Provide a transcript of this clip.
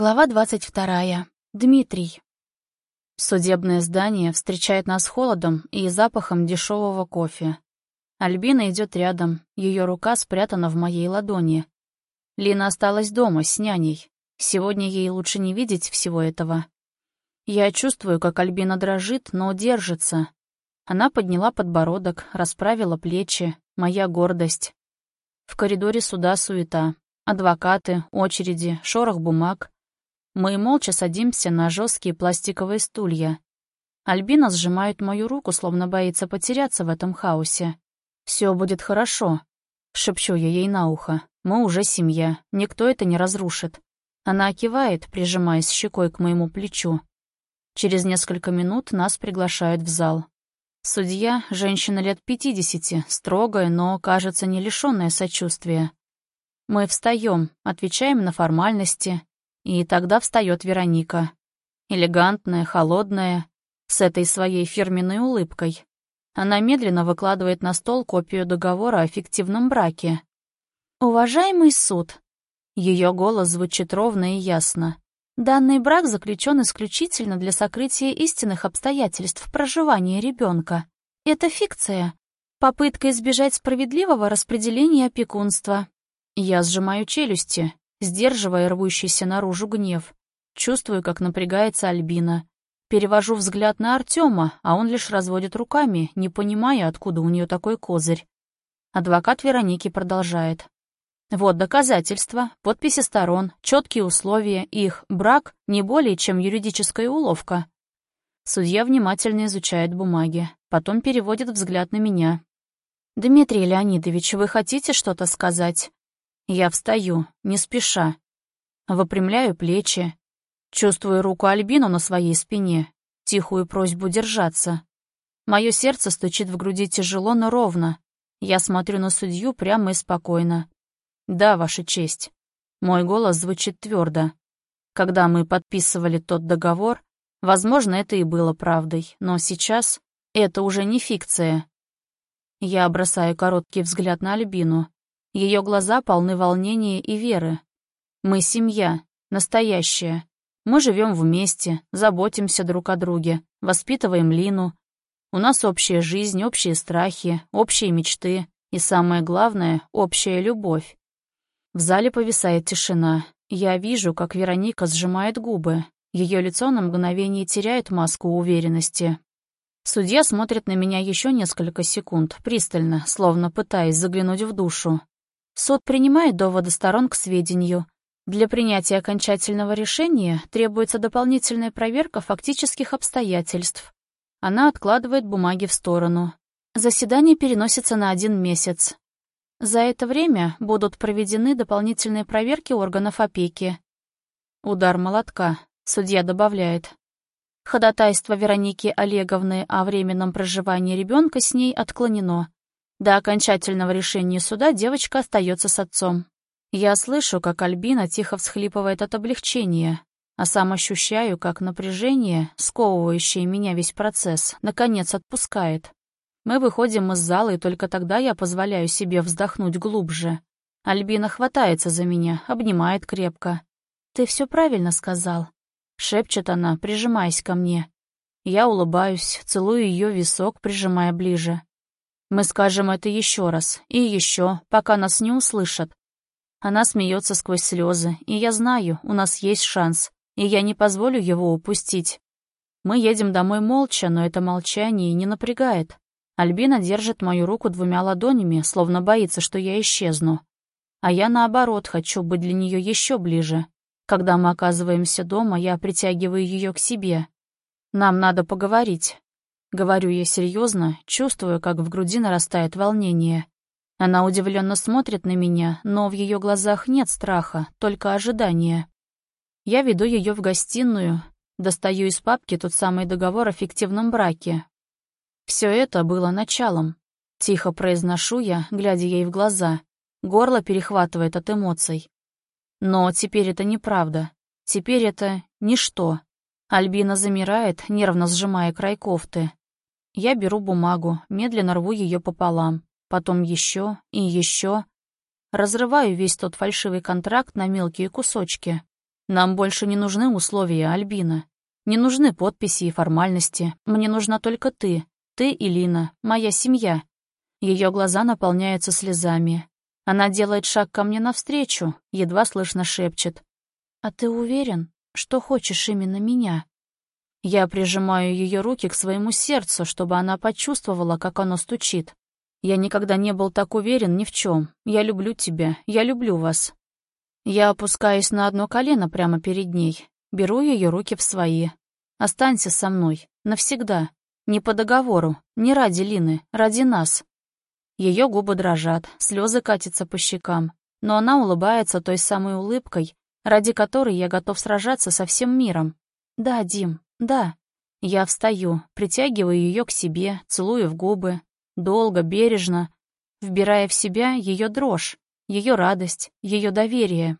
Глава 22. Дмитрий. Судебное здание встречает нас холодом и запахом дешевого кофе. Альбина идет рядом, ее рука спрятана в моей ладони. Лина осталась дома с няней. Сегодня ей лучше не видеть всего этого. Я чувствую, как Альбина дрожит, но держится. Она подняла подбородок, расправила плечи, моя гордость. В коридоре суда суета. Адвокаты, очереди, шорох бумаг — мы молча садимся на жесткие пластиковые стулья. Альбина сжимает мою руку, словно боится потеряться в этом хаосе. Все будет хорошо», — шепчу я ей на ухо. «Мы уже семья, никто это не разрушит». Она кивает, прижимаясь щекой к моему плечу. Через несколько минут нас приглашают в зал. Судья — женщина лет пятидесяти, строгая, но, кажется, не лишённая сочувствия. Мы встаем, отвечаем на формальности, и тогда встает Вероника. Элегантная, холодная, с этой своей фирменной улыбкой. Она медленно выкладывает на стол копию договора о фиктивном браке. «Уважаемый суд!» Ее голос звучит ровно и ясно. Данный брак заключен исключительно для сокрытия истинных обстоятельств проживания ребенка. Это фикция. Попытка избежать справедливого распределения опекунства. Я сжимаю челюсти, сдерживая рвущийся наружу гнев. Чувствую, как напрягается Альбина. Перевожу взгляд на Артема, а он лишь разводит руками, не понимая, откуда у нее такой козырь. Адвокат Вероники продолжает. Вот доказательства, подписи сторон, четкие условия, их брак не более чем юридическая уловка. Судья внимательно изучает бумаги, потом переводит взгляд на меня. «Дмитрий Леонидович, вы хотите что-то сказать?» Я встаю, не спеша. Выпрямляю плечи. Чувствую руку Альбину на своей спине, тихую просьбу держаться. Мое сердце стучит в груди тяжело, но ровно. Я смотрю на судью прямо и спокойно. «Да, Ваша честь». Мой голос звучит твердо. Когда мы подписывали тот договор, возможно, это и было правдой, но сейчас это уже не фикция. Я бросаю короткий взгляд на Альбину. Ее глаза полны волнения и веры. Мы семья, настоящая. Мы живем вместе, заботимся друг о друге, воспитываем Лину. У нас общая жизнь, общие страхи, общие мечты и, самое главное, общая любовь. В зале повисает тишина. Я вижу, как Вероника сжимает губы. Ее лицо на мгновение теряет маску уверенности. Судья смотрит на меня еще несколько секунд, пристально, словно пытаясь заглянуть в душу. Суд принимает доводы сторон к сведению. Для принятия окончательного решения требуется дополнительная проверка фактических обстоятельств. Она откладывает бумаги в сторону. Заседание переносится на один месяц. За это время будут проведены дополнительные проверки органов опеки. Удар молотка. Судья добавляет. Ходатайство Вероники Олеговны о временном проживании ребенка с ней отклонено. До окончательного решения суда девочка остается с отцом. Я слышу, как Альбина тихо всхлипывает от облегчения, а сам ощущаю, как напряжение, сковывающее меня весь процесс, наконец отпускает. Мы выходим из зала, и только тогда я позволяю себе вздохнуть глубже. Альбина хватается за меня, обнимает крепко. «Ты все правильно сказал», — шепчет она, прижимаясь ко мне. Я улыбаюсь, целую ее висок, прижимая ближе. Мы скажем это еще раз и еще, пока нас не услышат. Она смеется сквозь слезы, и я знаю, у нас есть шанс, и я не позволю его упустить. Мы едем домой молча, но это молчание не напрягает. Альбина держит мою руку двумя ладонями, словно боится, что я исчезну. А я, наоборот, хочу быть для нее еще ближе. Когда мы оказываемся дома, я притягиваю ее к себе. Нам надо поговорить. Говорю я серьезно, чувствую, как в груди нарастает волнение. Она удивленно смотрит на меня, но в ее глазах нет страха, только ожидание. Я веду ее в гостиную, достаю из папки тот самый договор о фиктивном браке. Все это было началом. Тихо произношу я, глядя ей в глаза. Горло перехватывает от эмоций. Но теперь это неправда. Теперь это ничто. Альбина замирает, нервно сжимая край кофты. Я беру бумагу, медленно рву ее пополам, потом еще и еще. Разрываю весь тот фальшивый контракт на мелкие кусочки. Нам больше не нужны условия, Альбина. Не нужны подписи и формальности. Мне нужна только ты. Ты и Лина, моя семья. Ее глаза наполняются слезами. Она делает шаг ко мне навстречу, едва слышно шепчет. «А ты уверен, что хочешь именно меня?» Я прижимаю ее руки к своему сердцу, чтобы она почувствовала, как оно стучит. Я никогда не был так уверен ни в чем. Я люблю тебя, я люблю вас. Я опускаюсь на одно колено прямо перед ней, беру ее руки в свои. Останься со мной, навсегда. Не по договору, не ради Лины, ради нас. Ее губы дрожат, слезы катятся по щекам, но она улыбается той самой улыбкой, ради которой я готов сражаться со всем миром. Да, Дим, да. Я встаю, притягиваю ее к себе, целую в губы, долго, бережно, вбирая в себя ее дрожь, ее радость, ее доверие.